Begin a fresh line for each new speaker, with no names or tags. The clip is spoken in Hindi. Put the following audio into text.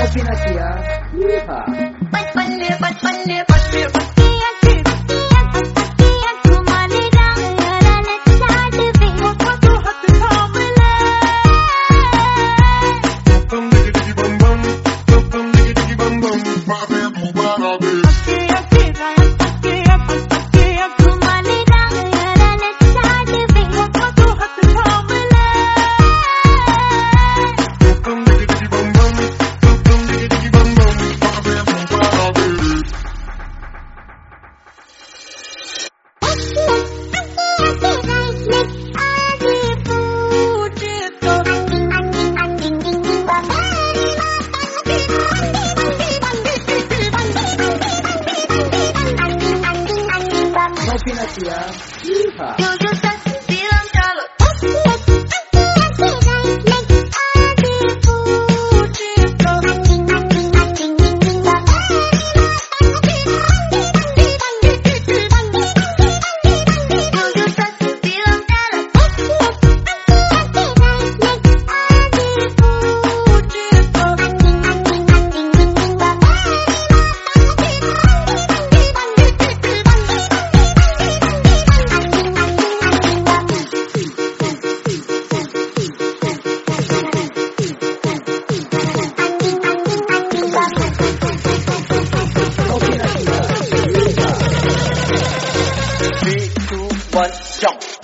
नची नचिया
पल्ले पल्ले पल्ले पल्ले
Bobby. May pinatiya. ¿ah?
Yeehaw! jump.